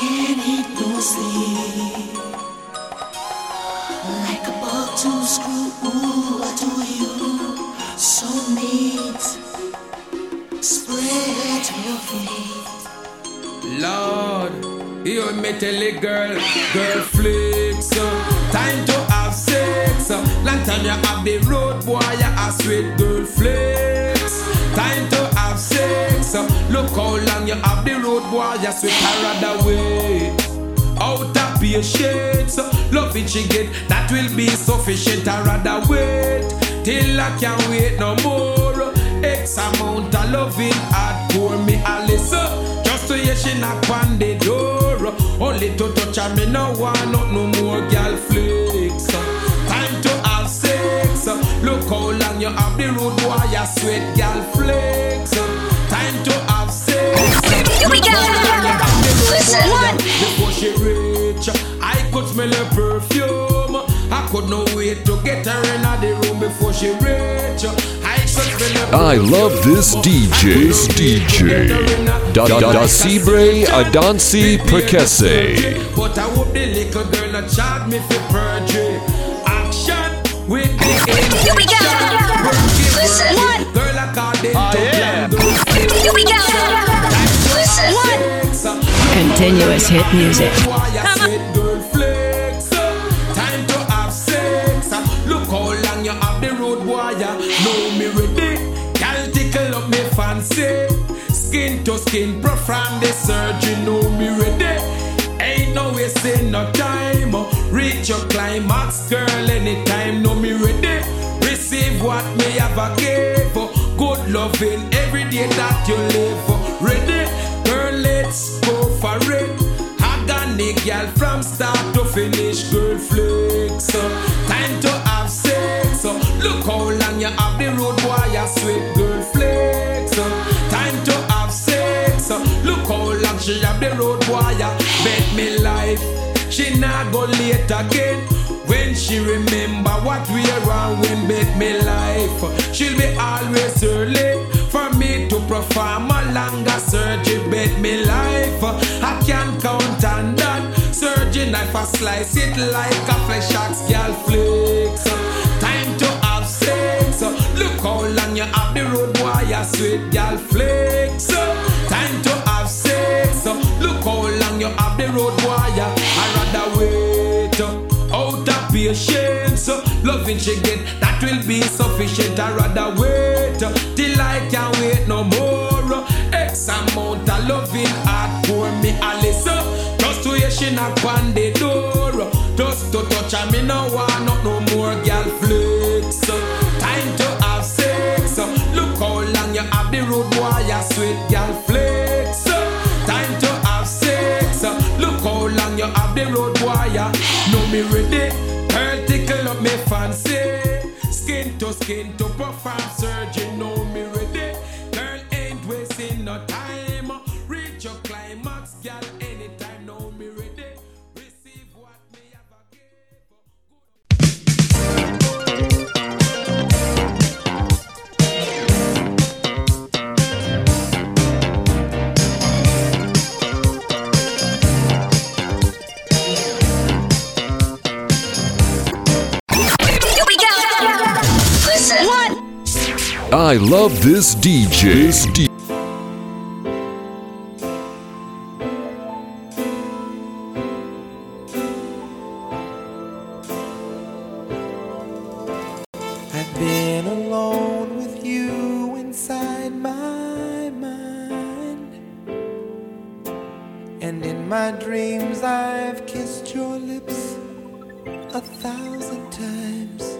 Can't eat no sleep. Me tell a girl, girl uh, Time to have sex. Long time you have the road boy, you a sweet girl flicks. Time to have sex. Look how long you have the road boy, you sweet her away. Out of patience, love it she get, that will be sufficient. I rather wait till I can't wait no more. X amount of loving hardcore me a listen. To hear she knock on the door. Only to touch her, me no want not no more girl flicks. Time to have sex. Look how long you have the road boy, you sweet girl flicks. Time to have sex. Here we go. Listen. One. Before she reach, I could smell her perfume. I could no wait to get her in the room before she reach. I could smell her I perfume. love this DJ. This DJ. Da da da Sibre Adansi Prekese. But I hope the little girl not charge me for perjury. Action with the Here we go. Listen. One. Girl, I call it Oh, yeah. Here we go. Listen. One. Continuous hit music. Skin to skin, perform the surgery. Know me ready. Ain't no wasting no time. Reach your climax, girl, anytime. Know me ready. Receive what me have a give. Good loving every day that you live. Ready, Not go late again. When she remember what we around when bet me life, she'll be always early for me to perform a longer surgery. Bet me life, I can count on that. Surgery knife, I slice it like a flesh axe, girl flicks. Time to have sex. Look how long you have the road, boy, you sweet girl flicks. Time to have sex. Look how you have the road, boy, I rather wait uh, out of patience. Loving she get that will be sufficient. I rather wait uh, till I can't wait no more. X amount of loving heart pour me a listen. Just to hear she knock on the door. Just to touch her, me no want not no more girl flicks. Time to have sex. Look how long you have the road you sweet girl flicks. The road wire. Know me ready. Girl tickle up me fancy. Skin to skin to perform surgery. Know I love this DJ. This D- I've been alone with you inside my mind. And in my dreams, I've kissed your lips a thousand times.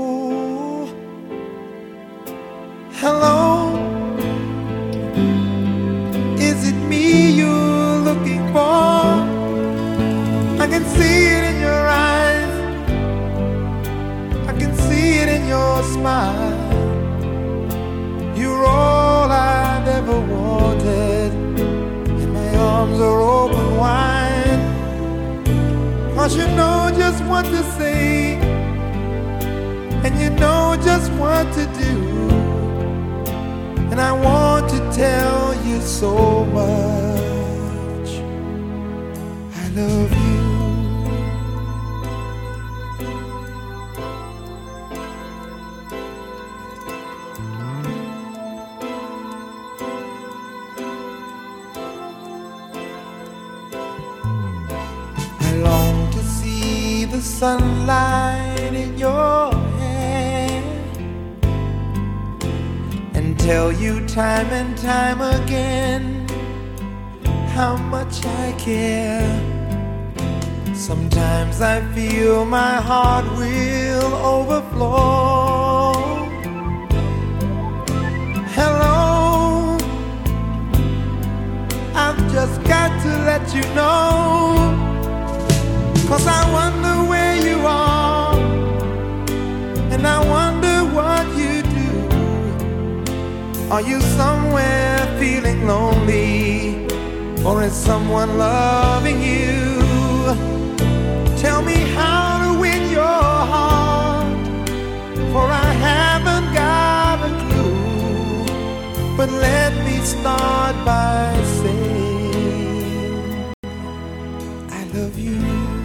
of you.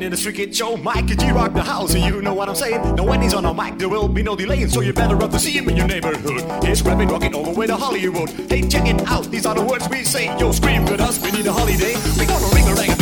in the street kid show. Mike G rock the house, and you know what I'm saying. Now when he's on a mic, there will be no delaying, so you better up to see him in your neighborhood. He's rapping, rocking all the way to Hollywood. Hey, check it out, these are the words we say. Yo, scream with us, we need a holiday. We gonna ring a rang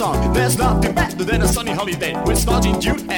song. There's nothing better than a sunny holiday We're starting June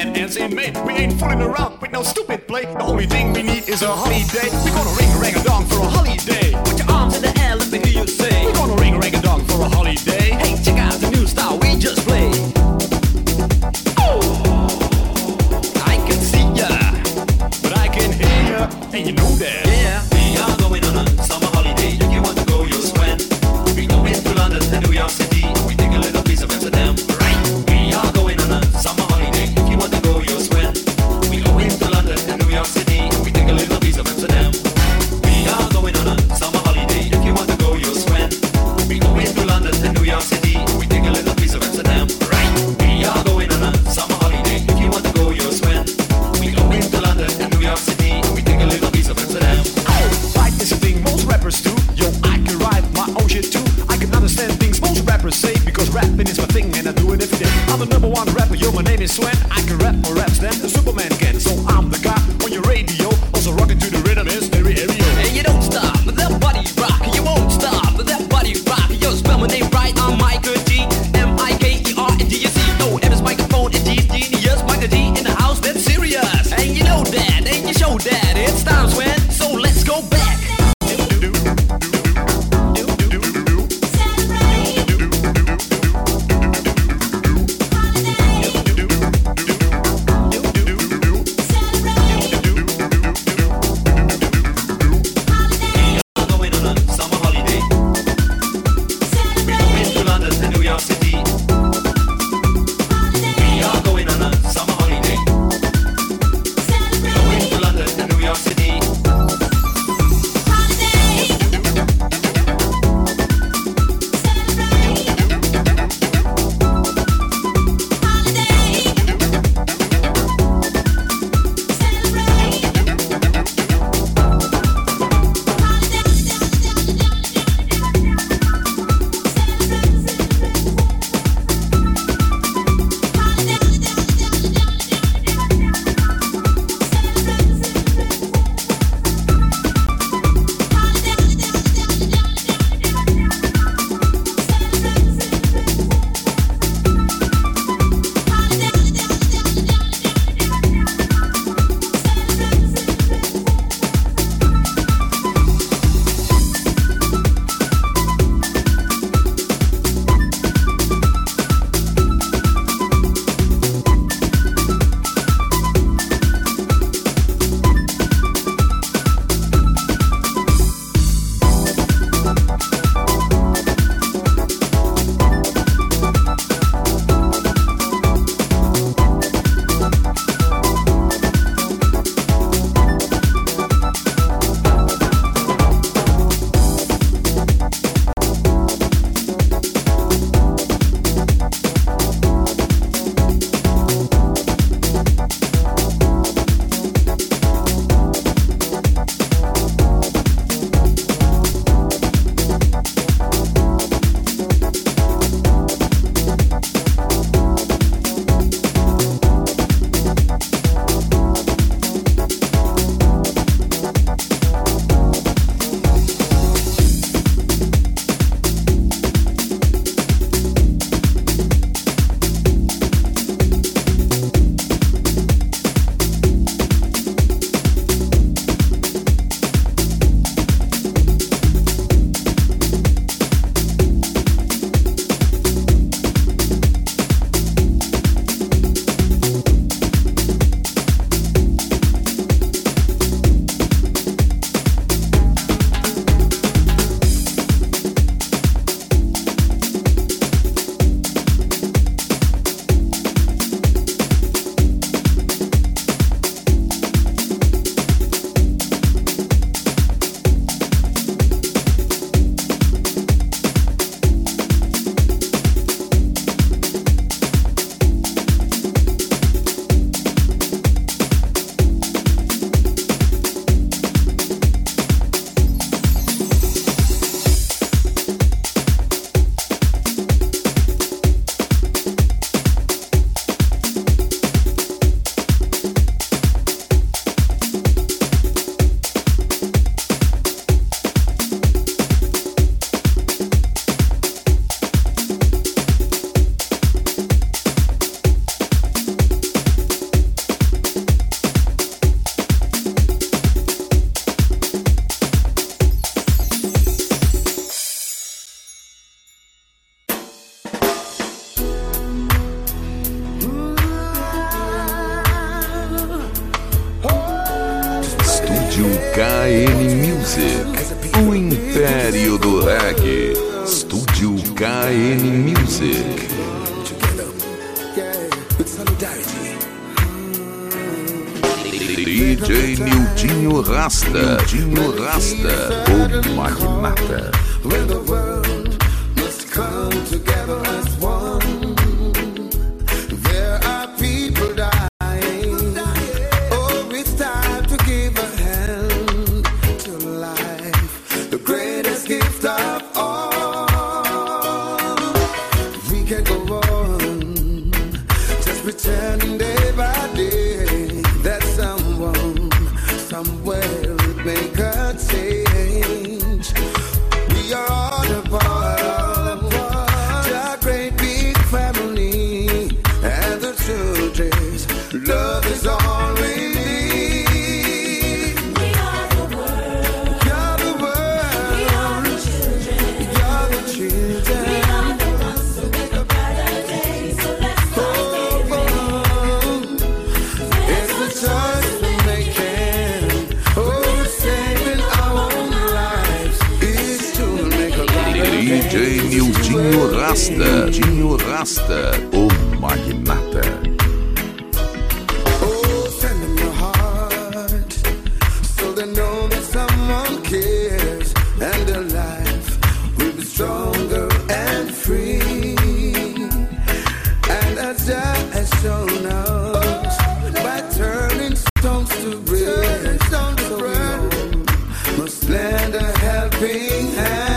a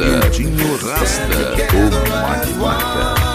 Rasta. Rasta. O Magnata.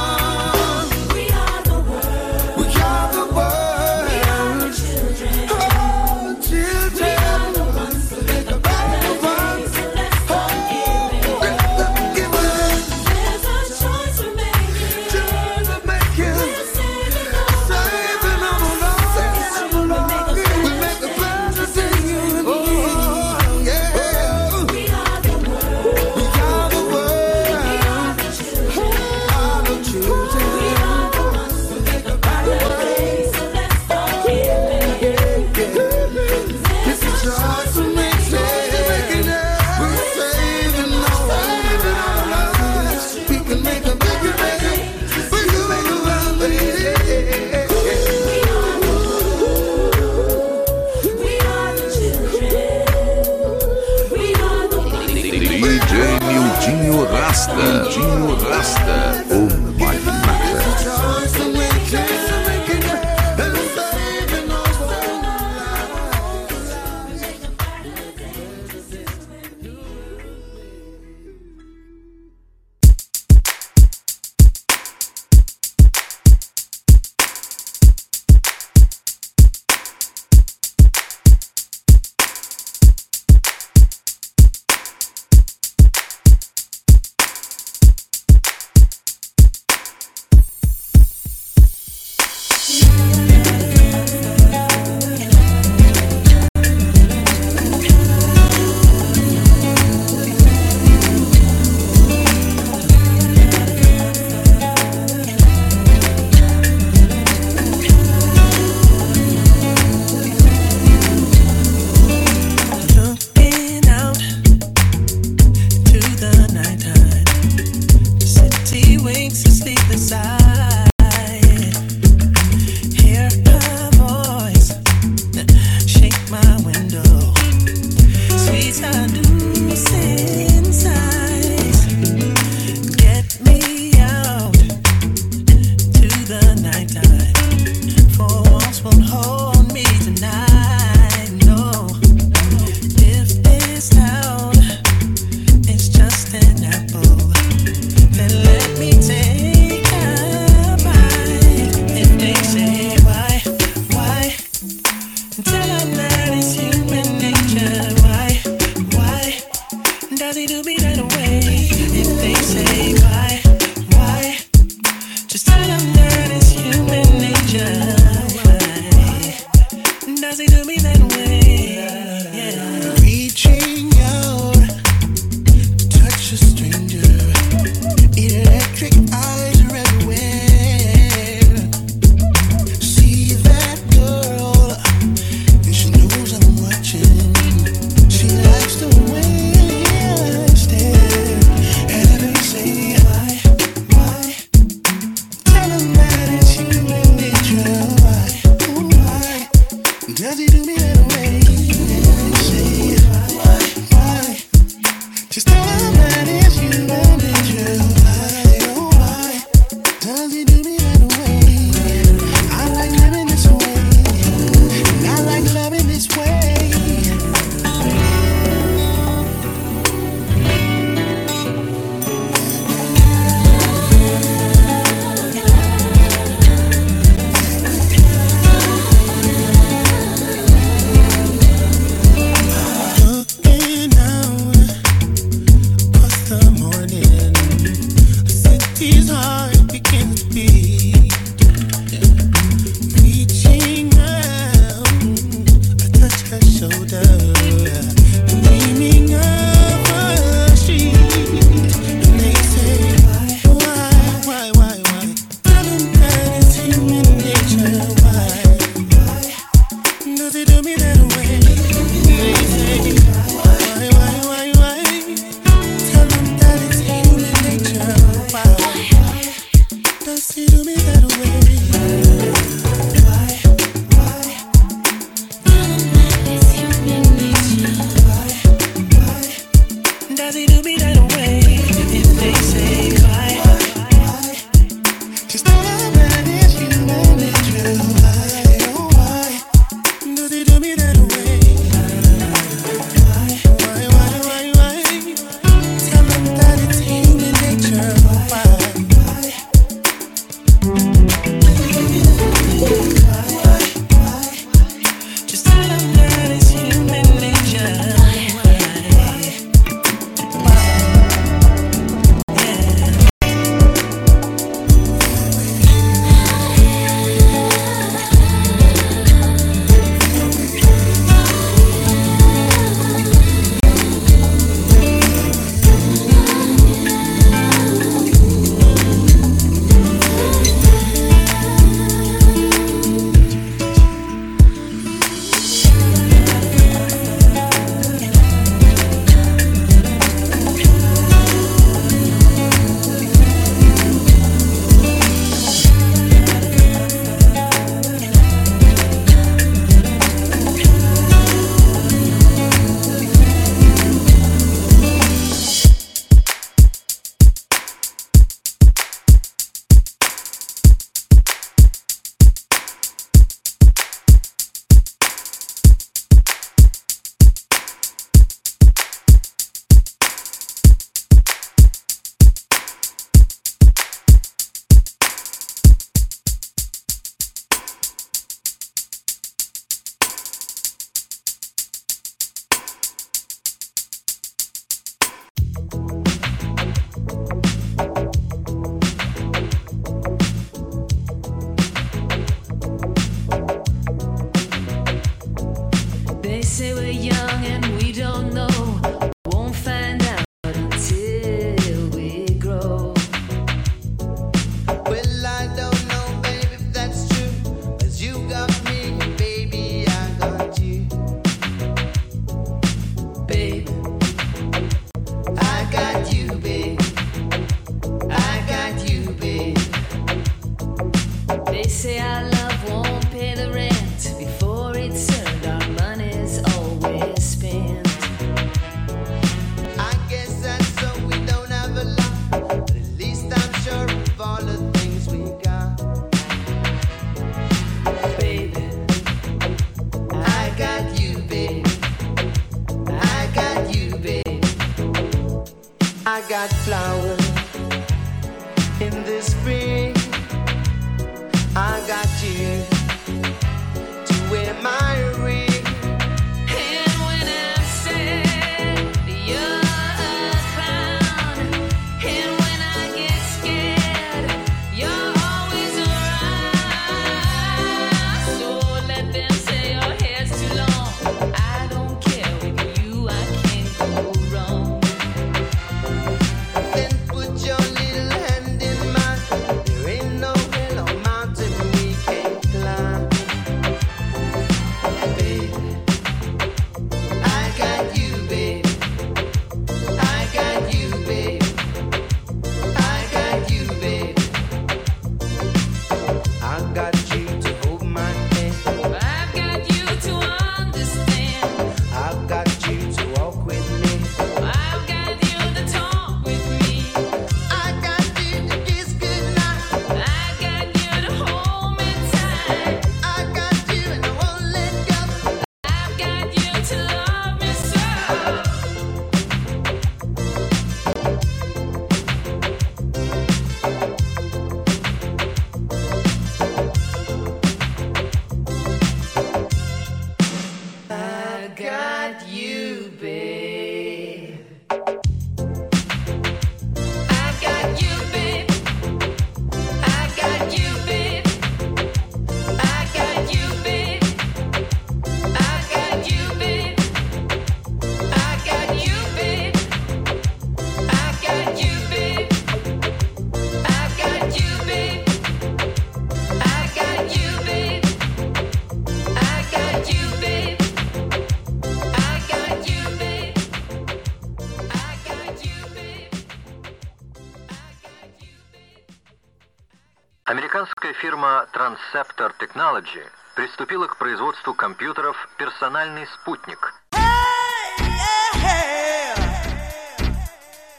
фирма Transceptor Technology приступила к производству компьютеров «Персональный спутник».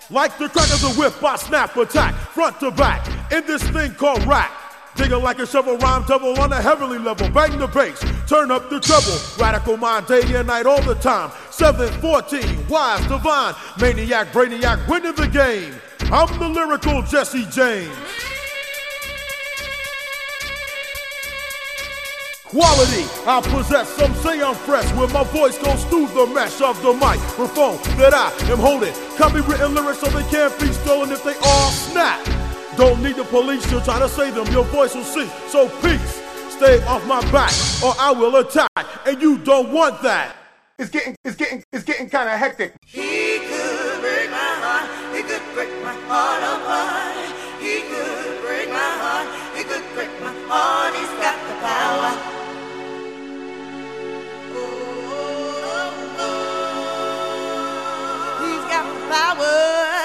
Like the crack of the whip, I snap attack, front to back, in this thing called rap. Digging like a shovel, rhyme double on a heavenly level. Bang the bass, turn up the treble. Radical mind day and night all the time. 714, wise, divine, maniac, brainiac, winning the game. I'm the lyrical Jesse James. Quality I possess, some say I'm fresh When my voice goes through the mesh of the microphone That I am holding Copywritten lyrics so they can't be stolen if they all snap Don't need the police to try to say them Your voice will sink, so peace Stay off my back or I will attack And you don't want that It's getting, it's getting, it's getting kinda hectic He could break my heart. He could break my heart apart. He could break my heart. He could break my heart. He's got the power. Got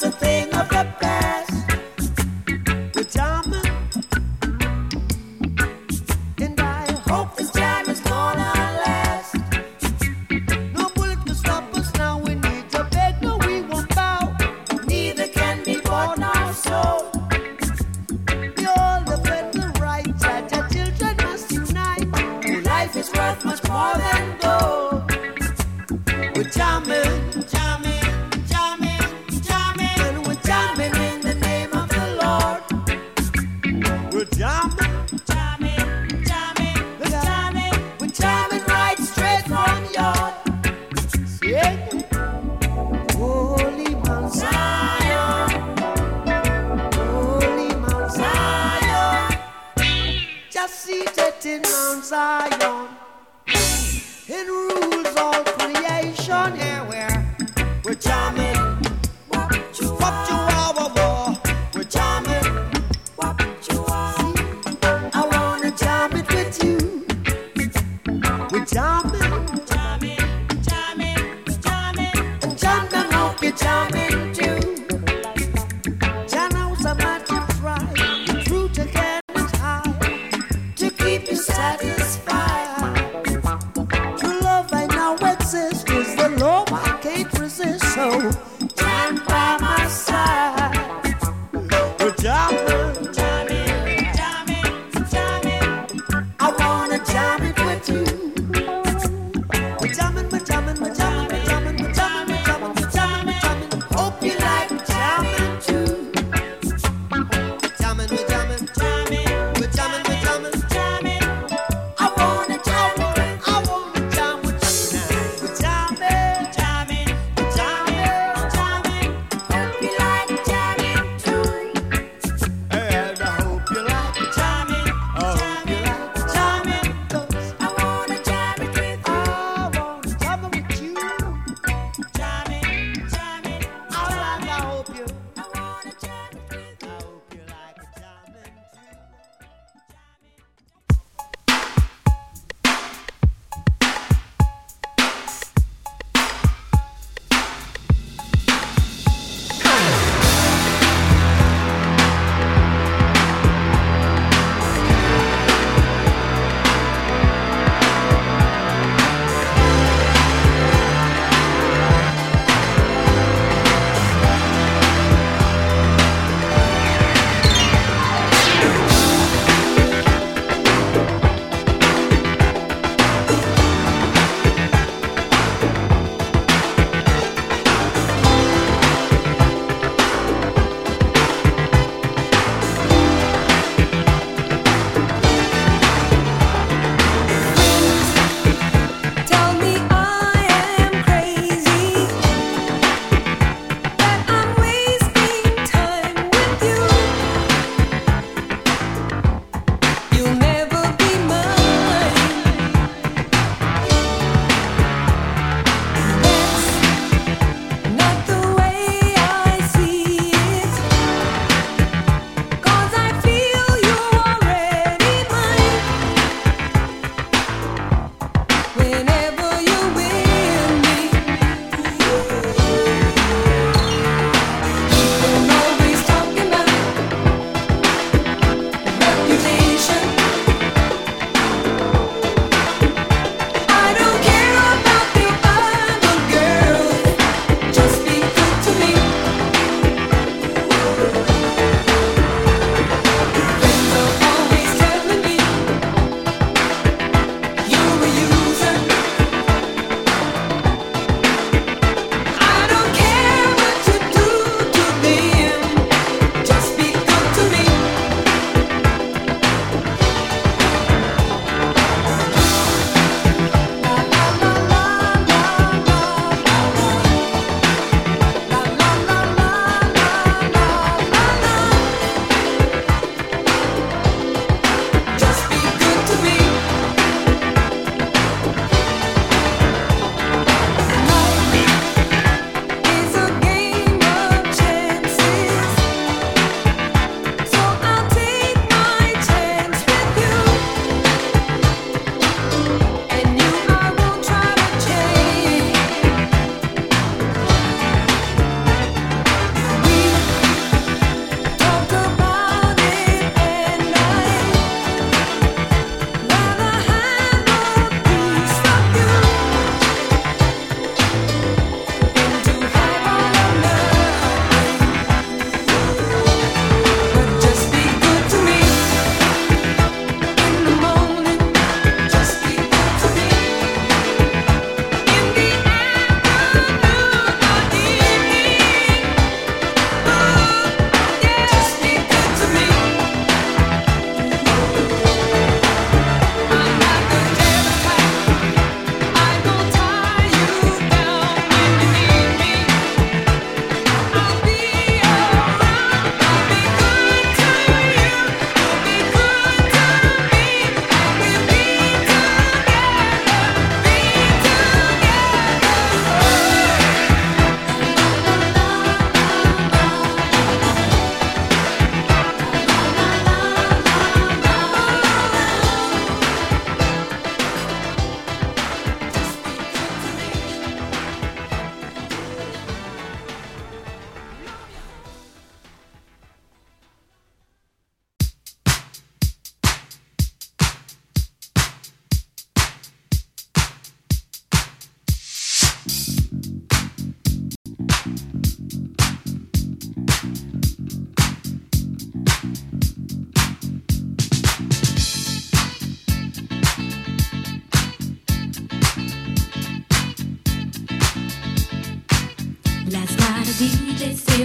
jamming was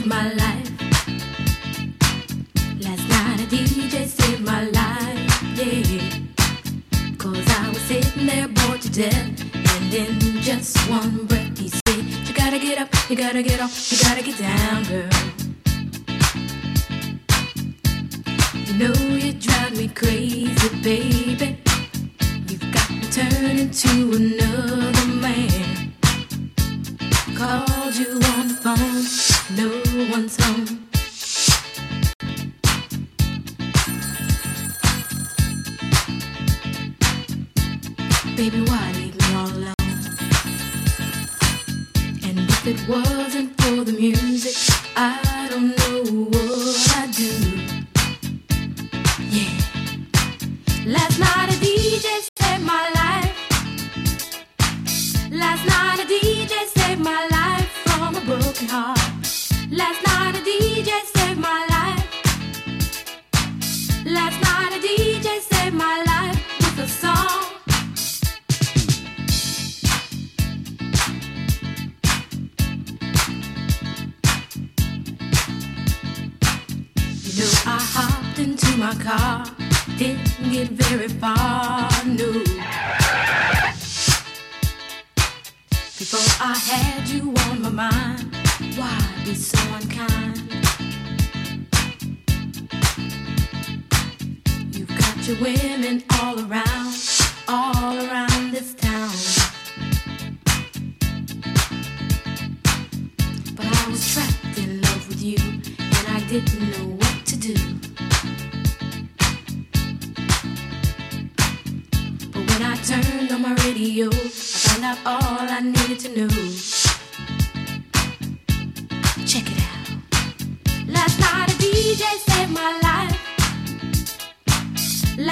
my life.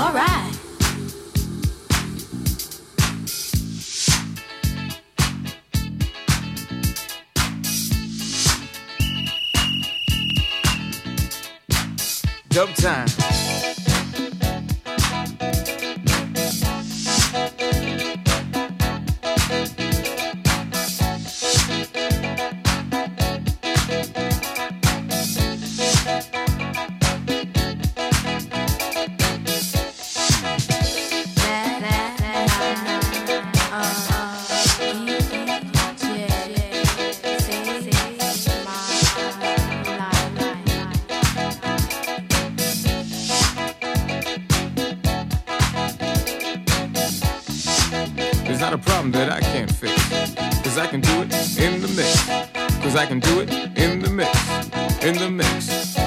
Alright. Time.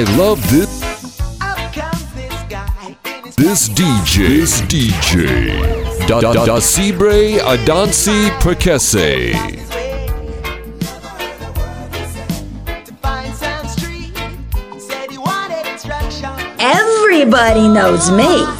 I love this. This DJ, this DJ, da da da Sibre Adansi Prekese. Everybody knows me.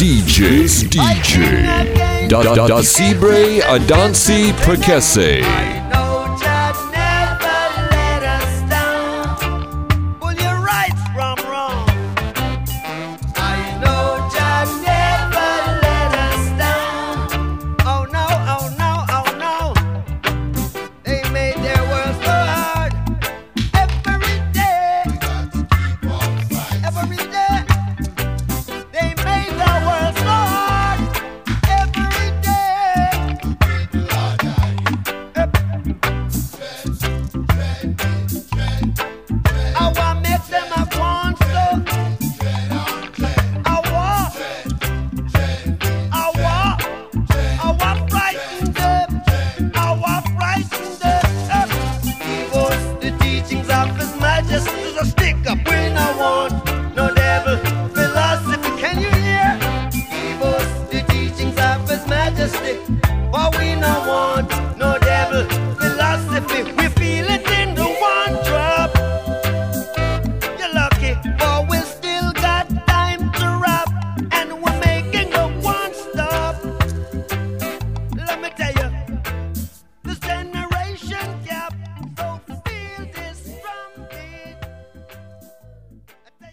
DJ. DJ. Da da da Cibre Adansi Prekese.